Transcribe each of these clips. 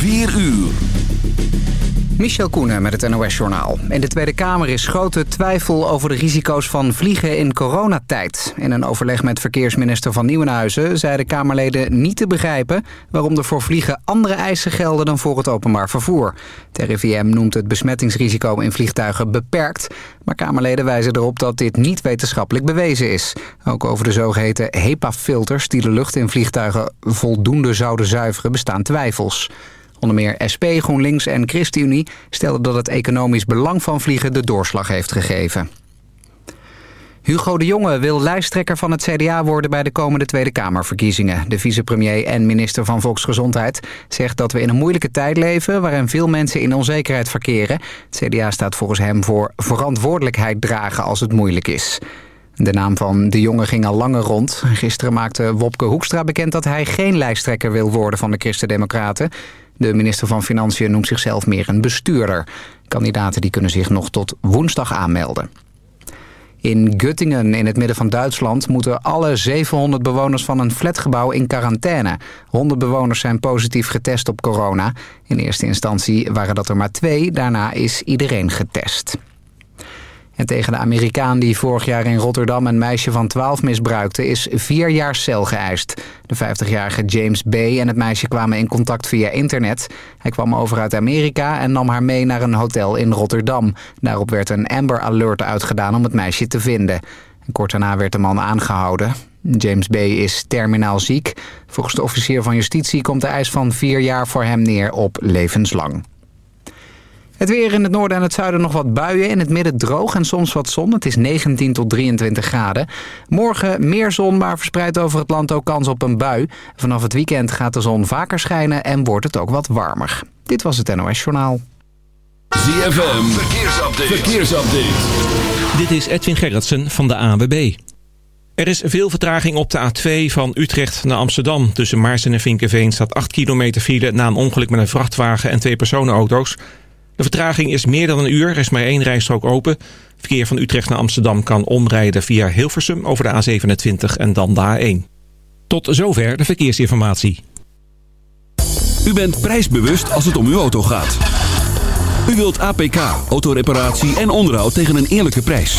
4 uur. Michel Koenen met het NOS-journaal. In de Tweede Kamer is grote twijfel over de risico's van vliegen in coronatijd. In een overleg met verkeersminister van Nieuwenhuizen... zeiden Kamerleden niet te begrijpen... waarom er voor vliegen andere eisen gelden dan voor het openbaar vervoer. Het RIVM noemt het besmettingsrisico in vliegtuigen beperkt... maar Kamerleden wijzen erop dat dit niet wetenschappelijk bewezen is. Ook over de zogeheten HEPA-filters... die de lucht in vliegtuigen voldoende zouden zuiveren, bestaan twijfels. Onder meer SP, GroenLinks en ChristenUnie stelden dat het economisch belang van vliegen de doorslag heeft gegeven. Hugo de Jonge wil lijsttrekker van het CDA worden bij de komende Tweede Kamerverkiezingen. De vicepremier en minister van Volksgezondheid zegt dat we in een moeilijke tijd leven... waarin veel mensen in onzekerheid verkeren. Het CDA staat volgens hem voor verantwoordelijkheid dragen als het moeilijk is. De naam van de jongen ging al langer rond. Gisteren maakte Wopke Hoekstra bekend dat hij geen lijsttrekker wil worden van de Christen-Democraten. De minister van Financiën noemt zichzelf meer een bestuurder. Kandidaten die kunnen zich nog tot woensdag aanmelden. In Göttingen, in het midden van Duitsland, moeten alle 700 bewoners van een flatgebouw in quarantaine. 100 bewoners zijn positief getest op corona. In eerste instantie waren dat er maar twee, daarna is iedereen getest. En tegen de Amerikaan die vorig jaar in Rotterdam een meisje van 12 misbruikte... is vier jaar cel geëist. De 50-jarige James B. en het meisje kwamen in contact via internet. Hij kwam over uit Amerika en nam haar mee naar een hotel in Rotterdam. Daarop werd een Amber Alert uitgedaan om het meisje te vinden. En kort daarna werd de man aangehouden. James B. is terminaal ziek. Volgens de officier van justitie komt de eis van vier jaar voor hem neer op levenslang. Het weer in het noorden en het zuiden nog wat buien. In het midden droog en soms wat zon. Het is 19 tot 23 graden. Morgen meer zon, maar verspreid over het land ook kans op een bui. Vanaf het weekend gaat de zon vaker schijnen en wordt het ook wat warmer. Dit was het NOS Journaal. ZFM, verkeersupdate. verkeersupdate. Dit is Edwin Gerritsen van de AWB. Er is veel vertraging op de A2 van Utrecht naar Amsterdam. Tussen Maarsen en Vinkenveen staat 8 kilometer file... na een ongeluk met een vrachtwagen en twee personenauto's... De vertraging is meer dan een uur. Er is maar één rijstrook open. Verkeer van Utrecht naar Amsterdam kan omrijden via Hilversum over de A27 en dan de A1. Tot zover de verkeersinformatie. U bent prijsbewust als het om uw auto gaat. U wilt APK, autoreparatie en onderhoud tegen een eerlijke prijs.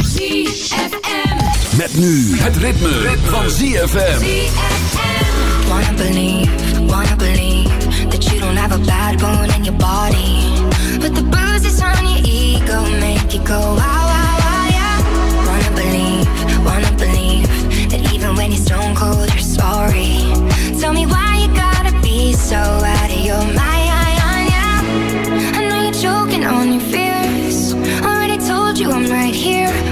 ZFM. Met nu het ritme, van ZFM. Wanna believe, wanna believe that you don't have a bad bone in your body. But the bruises on your ego make you go wow, wow, wow, yeah. Wanna believe, wanna believe that even when you're stone cold, you're sorry. Tell me why you gotta be so out of your mind, yeah. I know you're choking on your fears. Already told you I'm right here.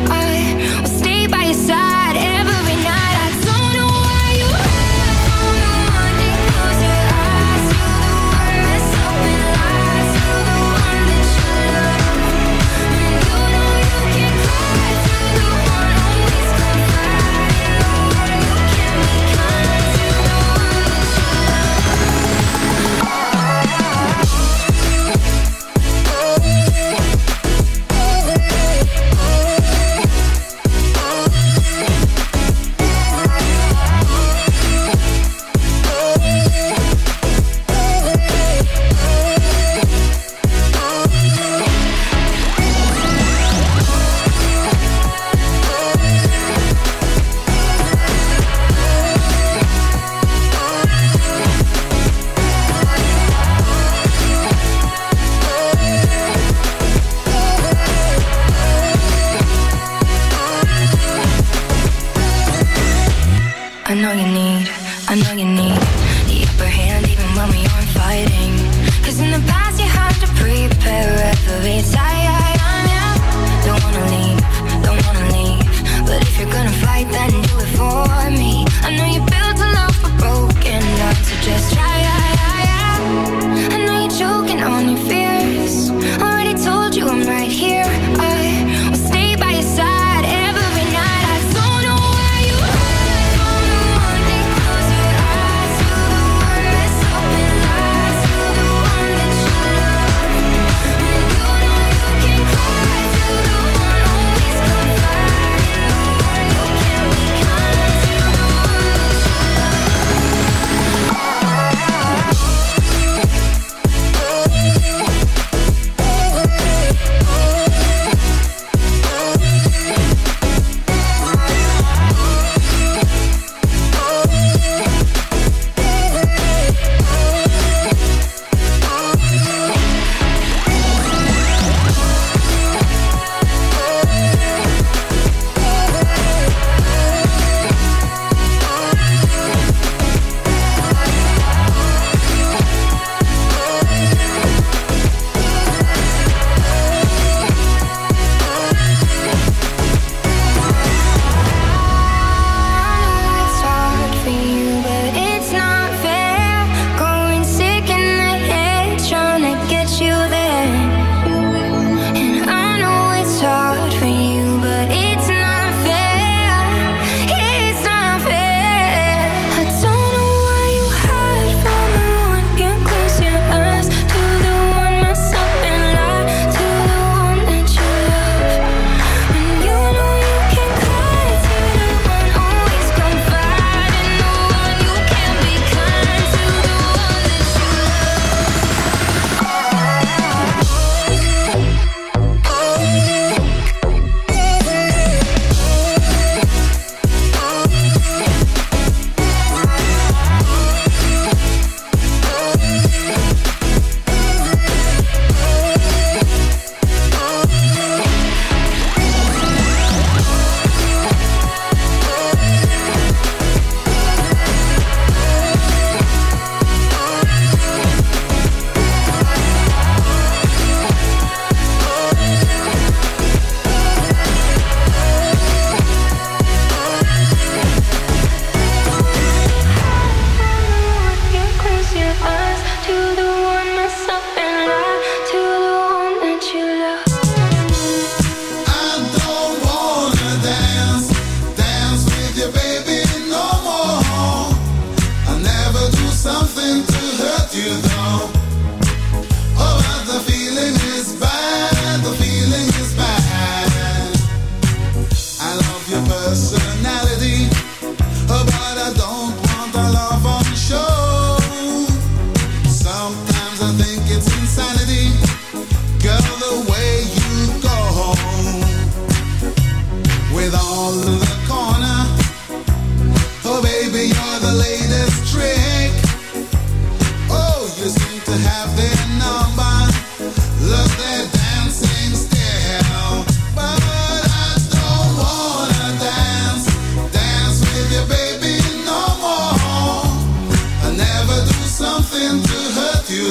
I know you need, I know you need the upper hand even when we aren't fighting. Cause in the past you had to prepare every side. I know. Don't wanna leave, don't wanna leave. But if you're gonna fight, then do it for me. I know you built a love for broken hearts, so just try. I, I, I. I know you're choking on your fears. Already told you I'm right here.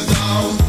down.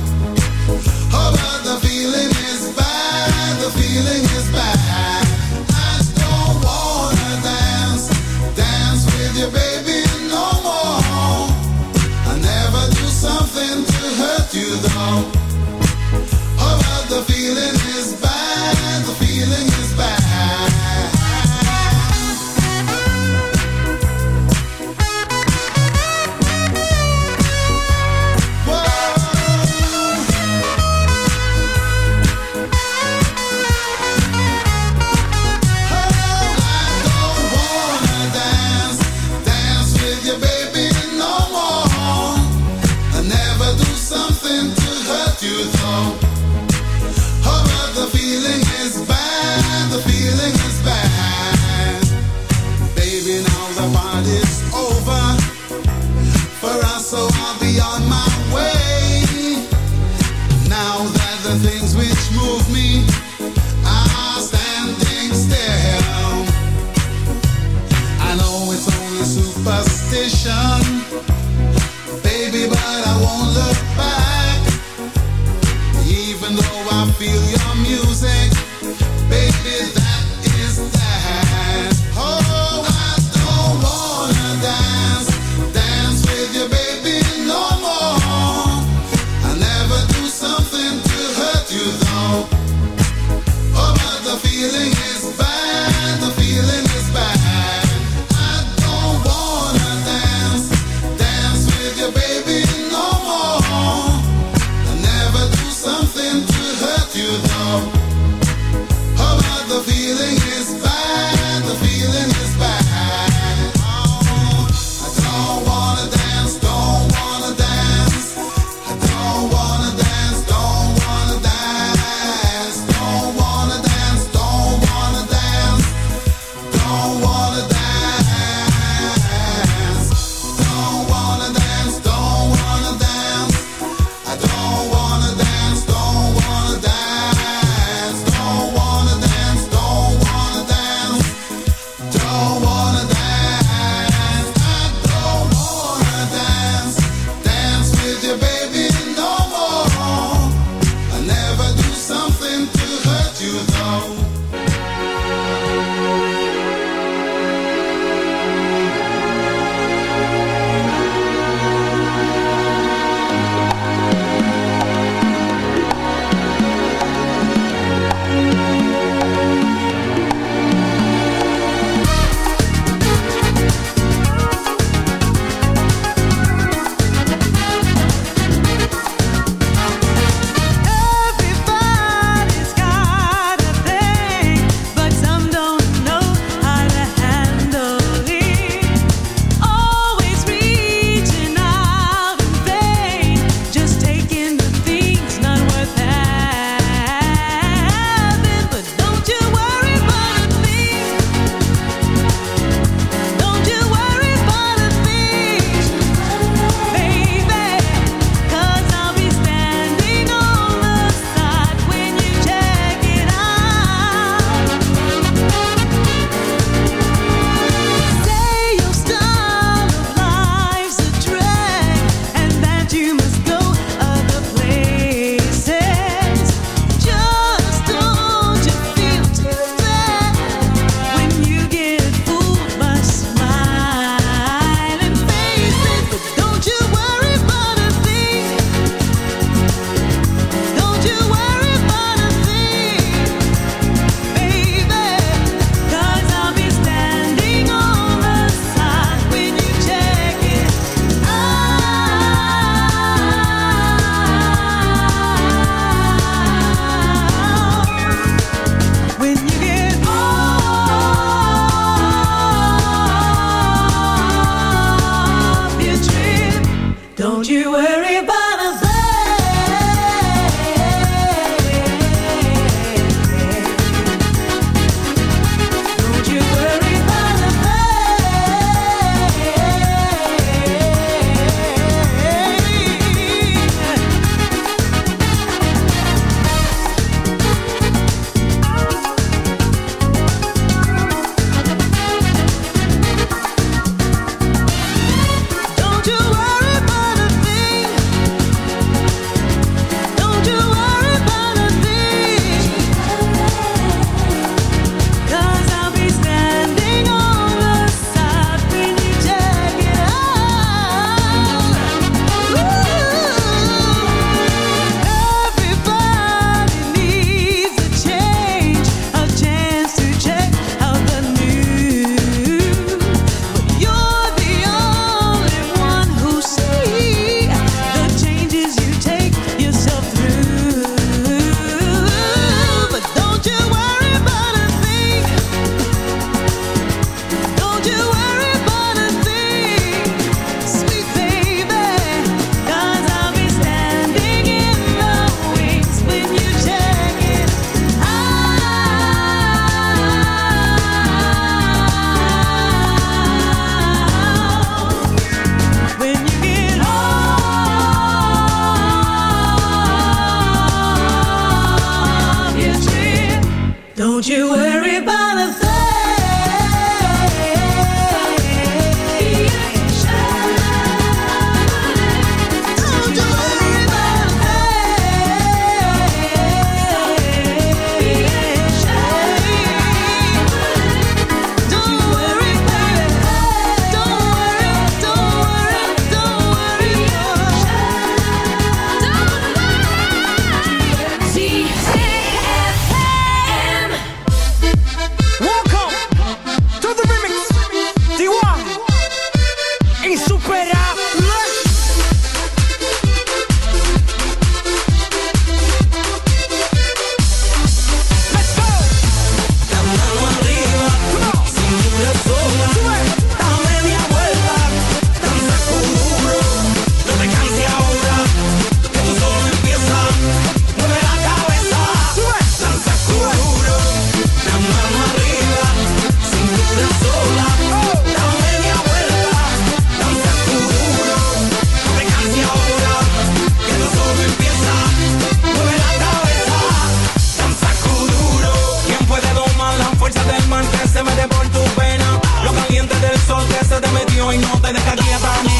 te metió y no te deja quieta ni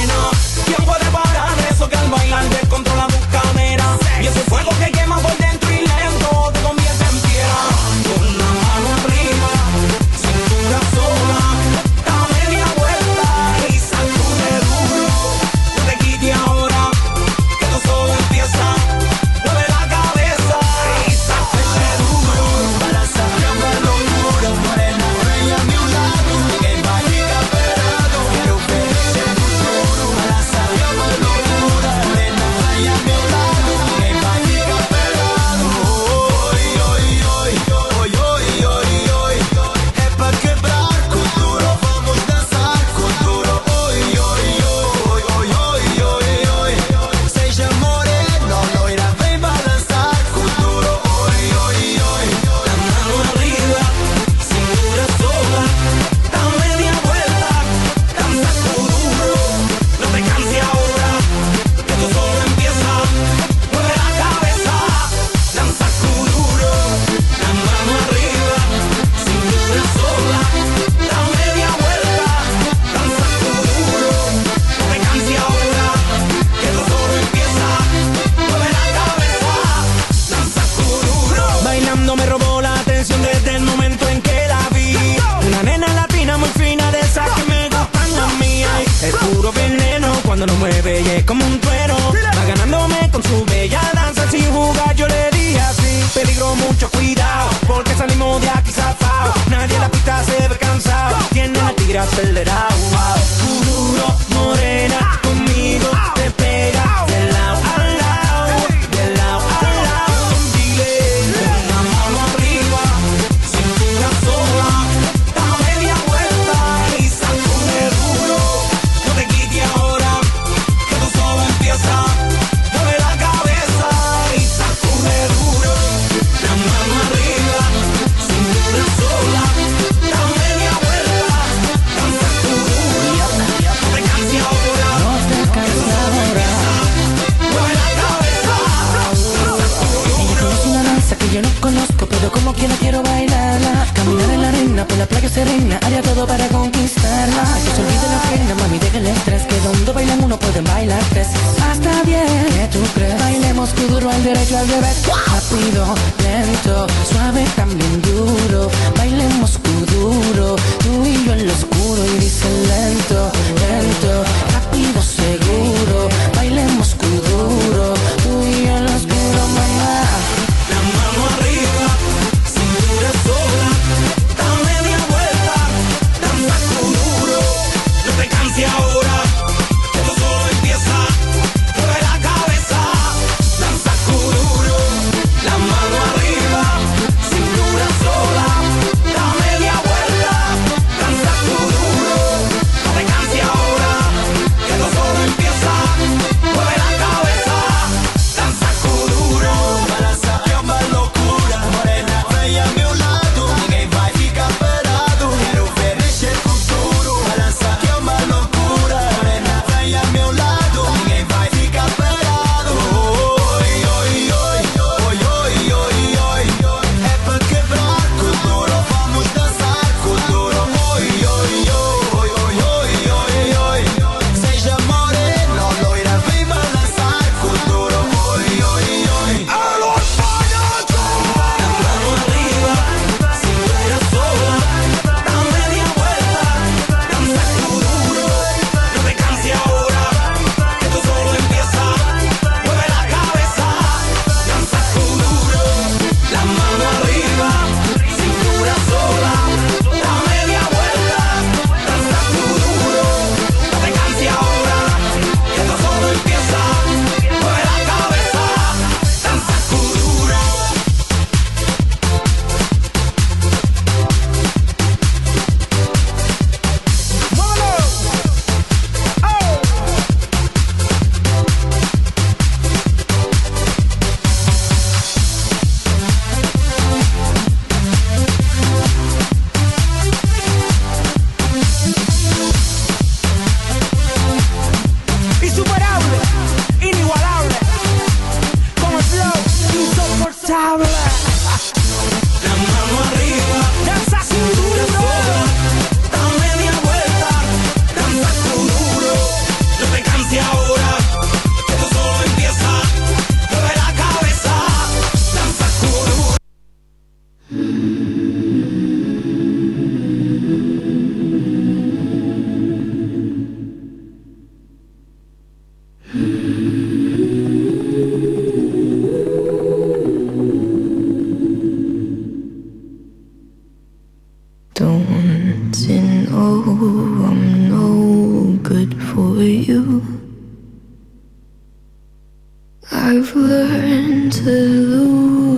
learn to lose.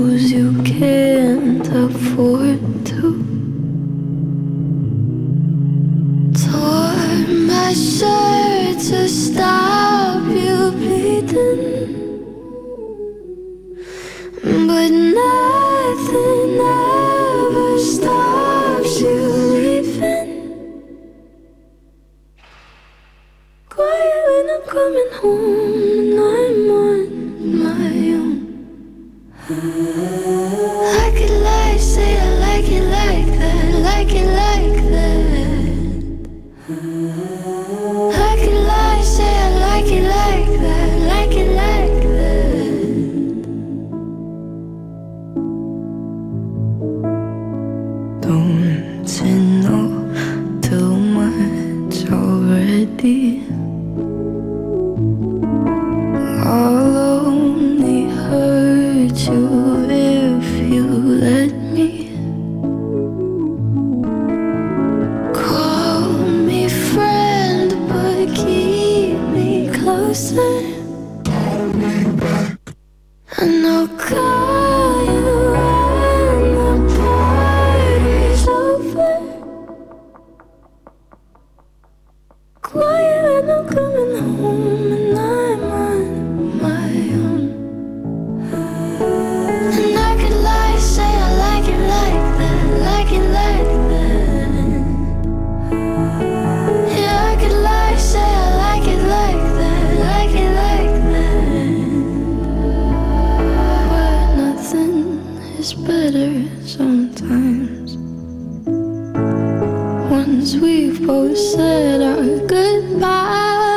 We've both said our goodbyes,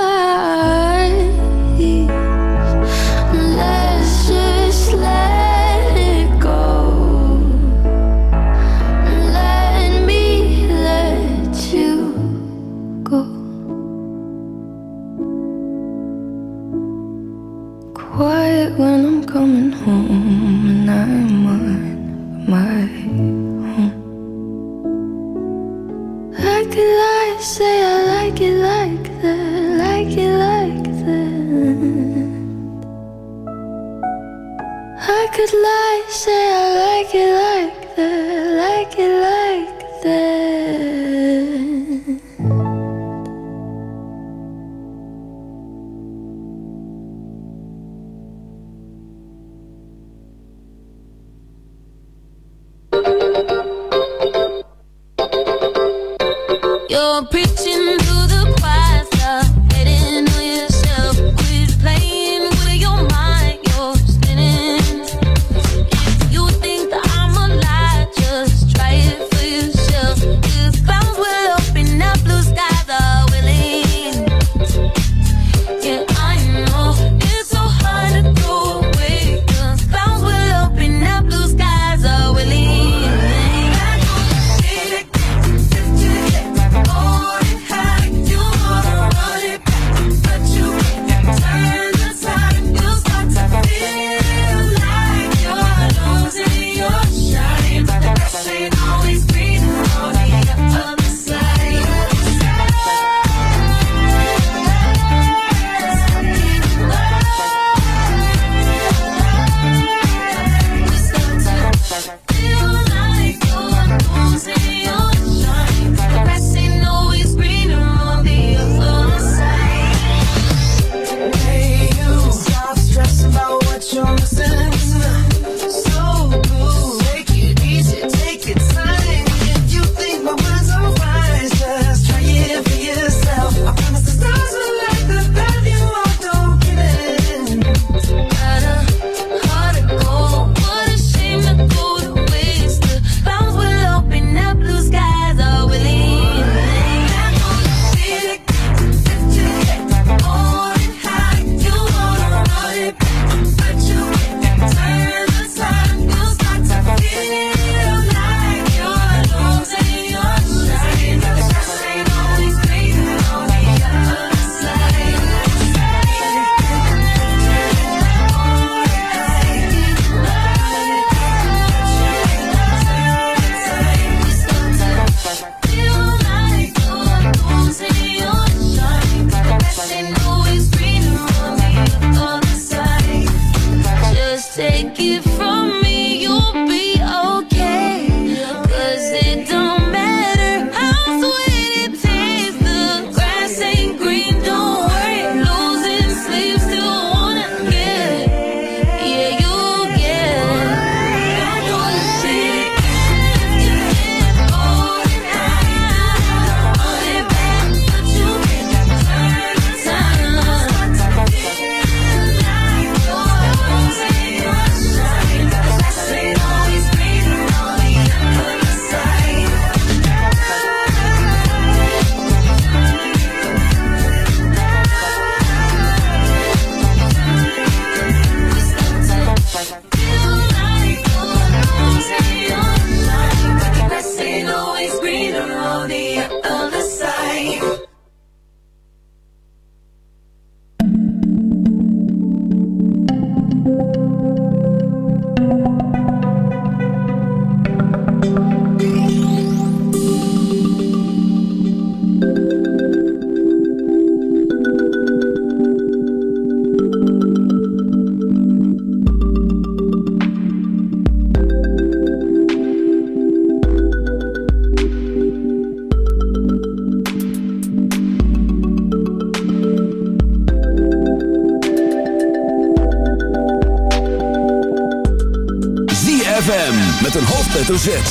hoofdletter.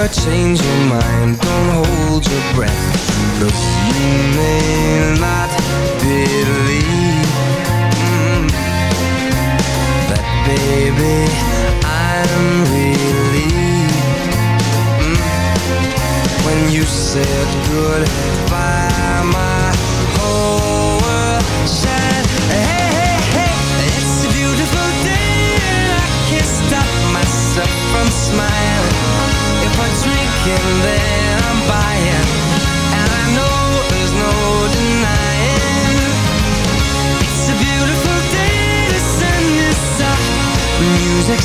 never change your mind.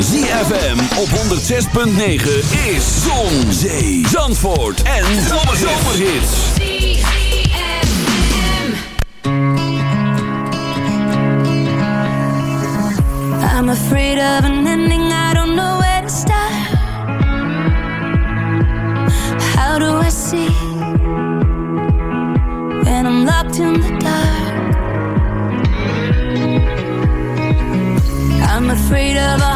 ZFM op 106.9 is Zon, Zee, Zandvoort en Zomerhits. I'm afraid of an ending, I don't know where to start. How do I see when I'm locked in the dark? I'm afraid of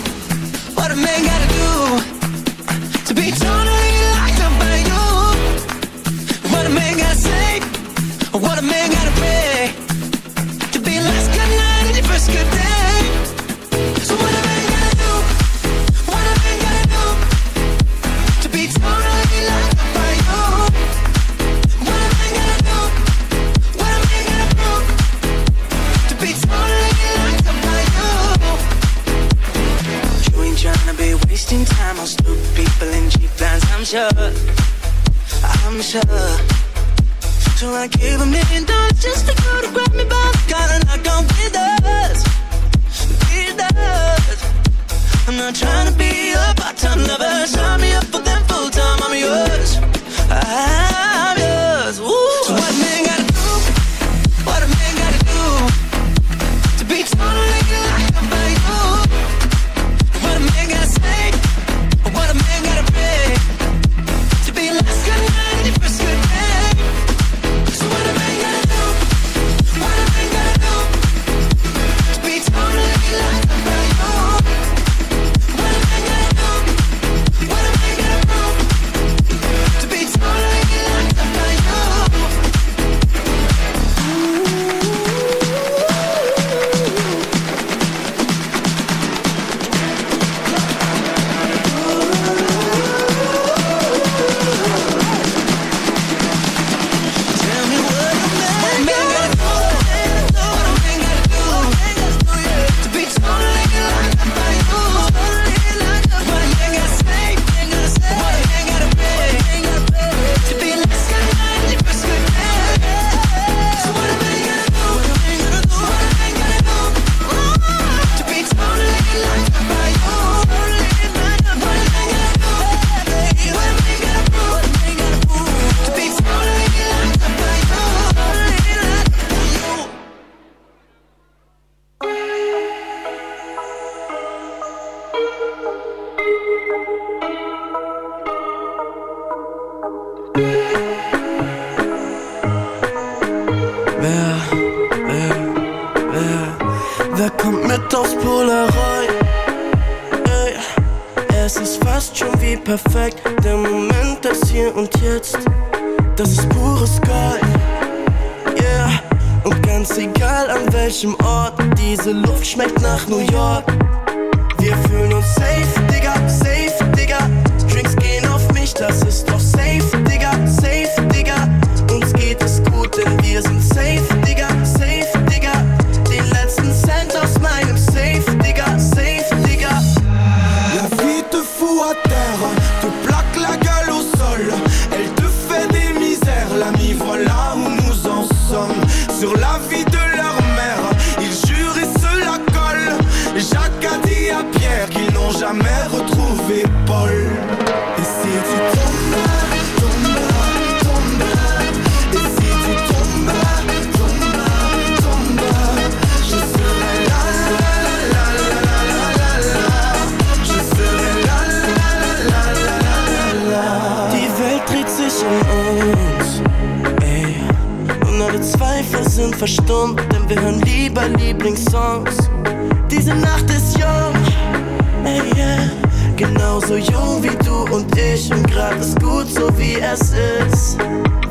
du und ich und gerade ist gut so wie es ist.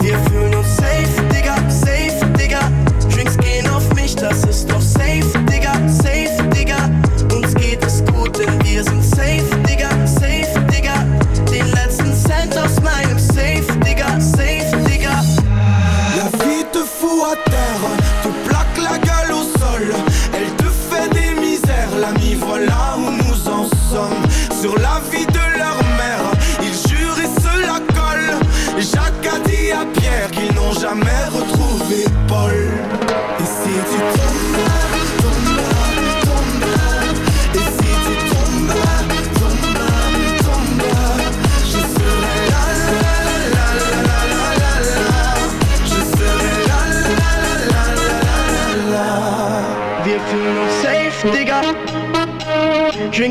Wir fühlen uns safe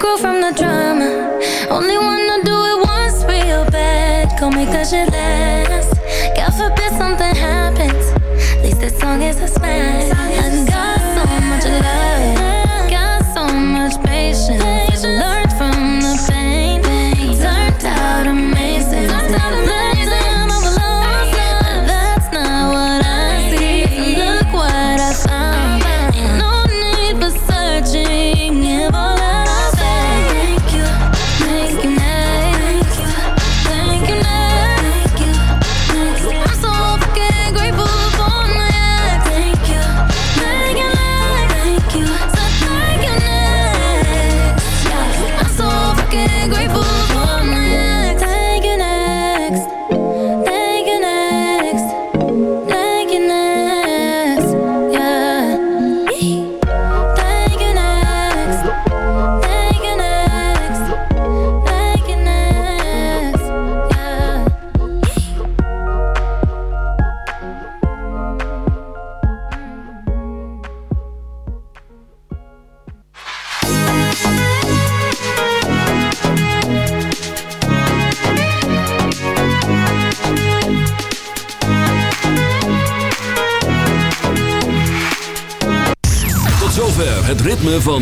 it from the drama. Only wanna do it once real bad. Call me cause you last. God forbid something happens. At least this song is a smash.